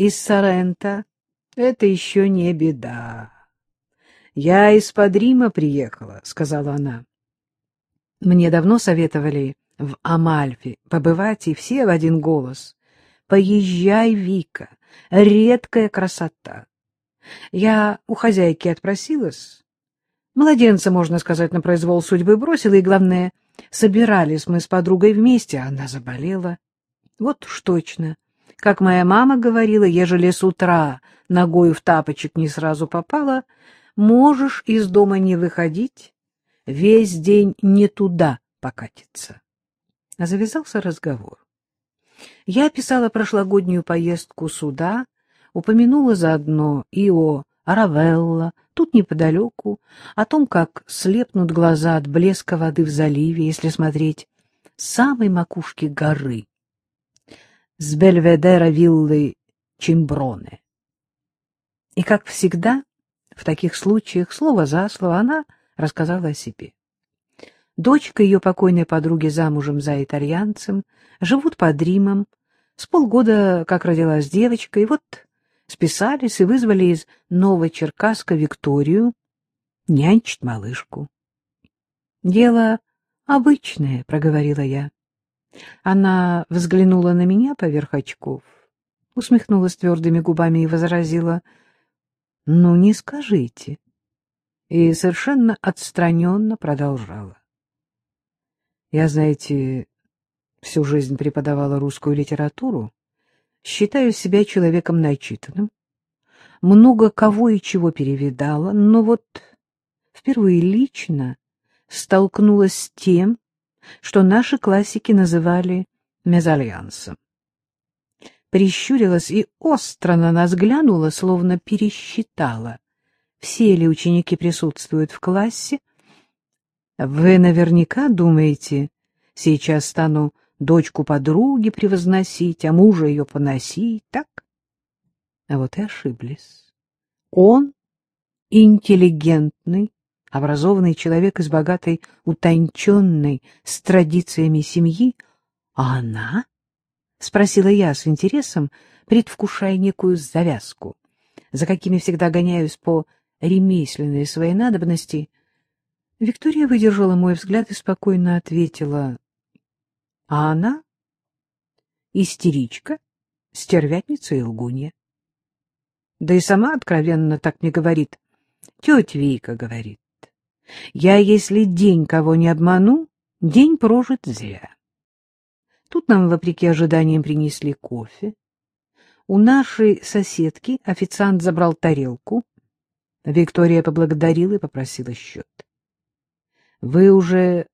из Сорента, это еще не беда. Я из-под Рима приехала, — сказала она. Мне давно советовали в Амальфе побывать, и все в один голос. Поезжай, Вика, редкая красота. Я у хозяйки отпросилась. Младенца, можно сказать, на произвол судьбы бросила, и, главное, собирались мы с подругой вместе, а она заболела. Вот уж точно. Как моя мама говорила, ежели с утра ногою в тапочек не сразу попала, можешь из дома не выходить, весь день не туда покатиться. Завязался разговор. Я описала прошлогоднюю поездку сюда, упомянула заодно и о Равелла, тут неподалеку, о том, как слепнут глаза от блеска воды в заливе, если смотреть с самой макушки горы, с Бельведера виллы Чимброне. И, как всегда, в таких случаях, слово за слово, она рассказала о себе. Дочка ее покойной подруги замужем за итальянцем, живут под Римом, с полгода, как родилась девочка, и вот списались и вызвали из Новочеркасска Викторию нянчить малышку. — Дело обычное, — проговорила я. Она взглянула на меня поверх очков, усмехнулась твердыми губами и возразила, — Ну, не скажите. И совершенно отстраненно продолжала. Я, знаете, всю жизнь преподавала русскую литературу, считаю себя человеком начитанным, много кого и чего перевидала, но вот впервые лично столкнулась с тем, что наши классики называли мезальянсом. Прищурилась и остро на нас глянула, словно пересчитала, все ли ученики присутствуют в классе. Вы наверняка думаете, сейчас стану дочку подруги превозносить, а мужа ее поносить, так? А вот и ошиблись. Он интеллигентный, образованный человек из богатой, утонченной, с традициями семьи, а она? — спросила я с интересом, предвкушая некую завязку, за какими всегда гоняюсь по ремесленной своей надобности. Виктория выдержала мой взгляд и спокойно ответила, — А она? Истеричка, стервятница и лгунья. Да и сама откровенно так не говорит. Тетя Вика говорит. Я, если день кого не обману, день прожит зря. Тут нам, вопреки ожиданиям, принесли кофе. У нашей соседки официант забрал тарелку. Виктория поблагодарила и попросила счет. — Вы уже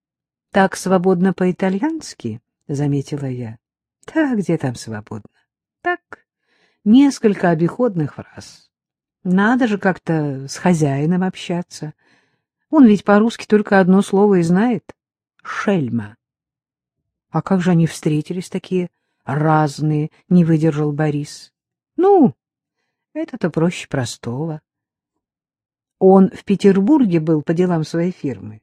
так свободно по-итальянски? — заметила я. — Да, где там свободно? Так, несколько обиходных фраз. Надо же как-то с хозяином общаться. — он ведь по-русски только одно слово и знает — шельма. А как же они встретились такие разные, не выдержал Борис. Ну, это-то проще простого. Он в Петербурге был по делам своей фирмы.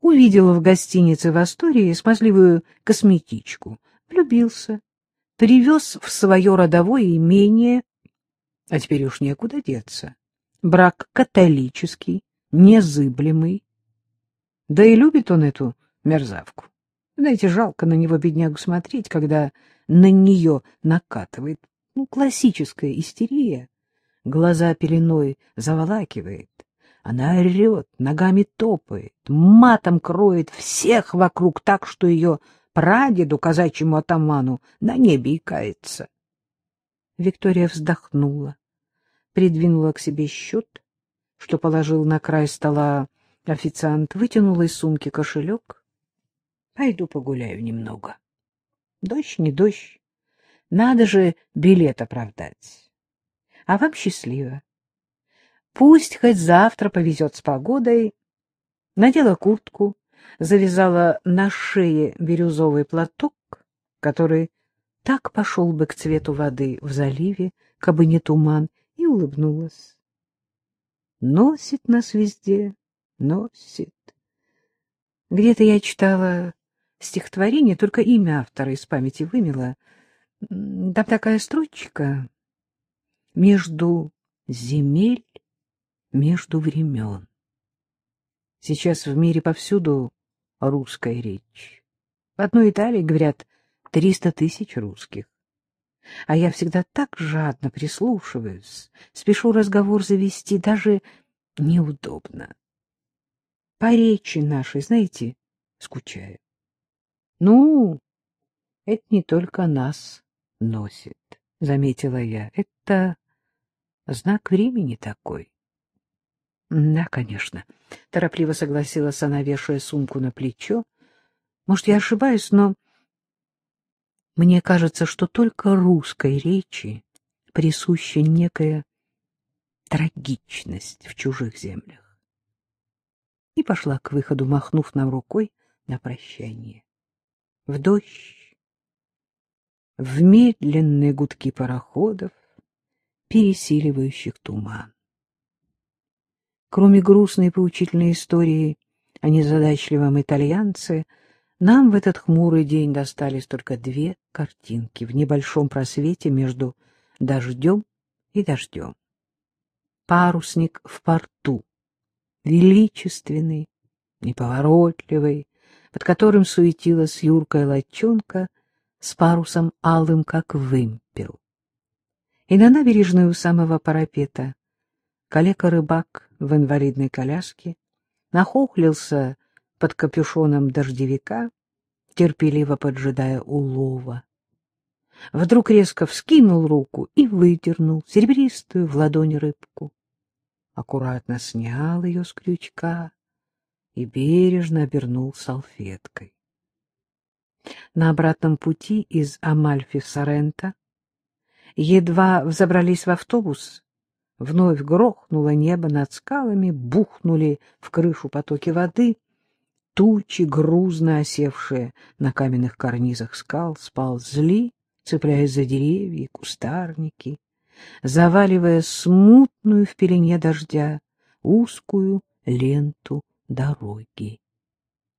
Увидел в гостинице в Астории смазливую косметичку, влюбился, привез в свое родовое имение, а теперь уж некуда деться. Брак католический, незыблемый. Да и любит он эту мерзавку. Знаете, жалко на него, беднягу, смотреть, когда на нее накатывает. Ну, классическая истерия. Глаза пеленой заволакивает. Она орет, ногами топает, матом кроет всех вокруг так, что ее прадеду, казачьему атаману, на небе икается. Виктория вздохнула, придвинула к себе счет что положил на край стола официант, вытянул из сумки кошелек. Пойду погуляю немного. Дождь не дождь. Надо же билет оправдать. А вам счастливо. Пусть хоть завтра повезет с погодой. Надела куртку, завязала на шее бирюзовый платок, который так пошел бы к цвету воды в заливе, кабы не туман, и улыбнулась. Носит нас везде, носит. Где-то я читала стихотворение, только имя автора из памяти вымела. Там такая строчка. между земель, между времен. Сейчас в мире повсюду русская речь. В одной Италии, говорят, триста тысяч русских. А я всегда так жадно прислушиваюсь, спешу разговор завести, даже неудобно. По речи нашей, знаете, скучаю. Ну, это не только нас носит, — заметила я. Это знак времени такой. — Да, конечно, — торопливо согласилась она, вешая сумку на плечо. — Может, я ошибаюсь, но мне кажется, что только русской речи присуща некая трагичность в чужих землях. И пошла к выходу, махнув нам рукой на прощание. В дождь, в медленные гудки пароходов, пересиливающих туман. Кроме грустной поучительной истории о незадачливом итальянце, нам в этот хмурый день достались только две картинки в небольшом просвете между дождем и дождем. Парусник в порту, величественный, неповоротливый, под которым суетилась юркая лодчонка с парусом алым, как вымпел. И на набережной у самого парапета калека-рыбак в инвалидной коляске нахохлился под капюшоном дождевика, терпеливо поджидая улова. Вдруг резко вскинул руку и выдернул серебристую в ладони рыбку. Аккуратно снял ее с крючка и бережно обернул салфеткой. На обратном пути из Амальфи в Соренто едва взобрались в автобус, вновь грохнуло небо над скалами, бухнули в крышу потоки воды — Тучи, грузно осевшие на каменных карнизах скал, сползли, цепляясь за деревья и кустарники, заваливая смутную в пелене дождя узкую ленту дороги.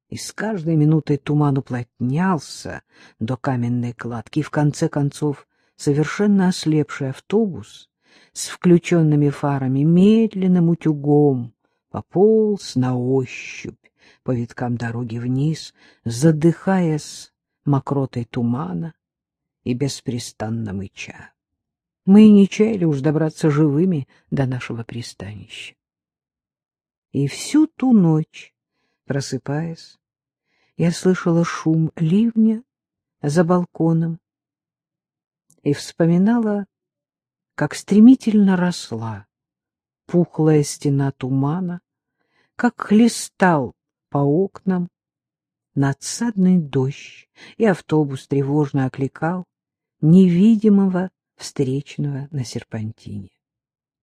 И с каждой минутой туман уплотнялся до каменной кладки, и в конце концов совершенно ослепший автобус с включенными фарами медленным утюгом пополз на ощупь по виткам дороги вниз, задыхаясь мокротой тумана и беспрестанно мыча. Мы не чаяли уж добраться живыми до нашего пристанища. И всю ту ночь, просыпаясь, я слышала шум ливня за балконом и вспоминала, как стремительно росла пухлая стена тумана, как хлестал по окнам надсадный дождь, и автобус тревожно окликал невидимого встречного на серпантине.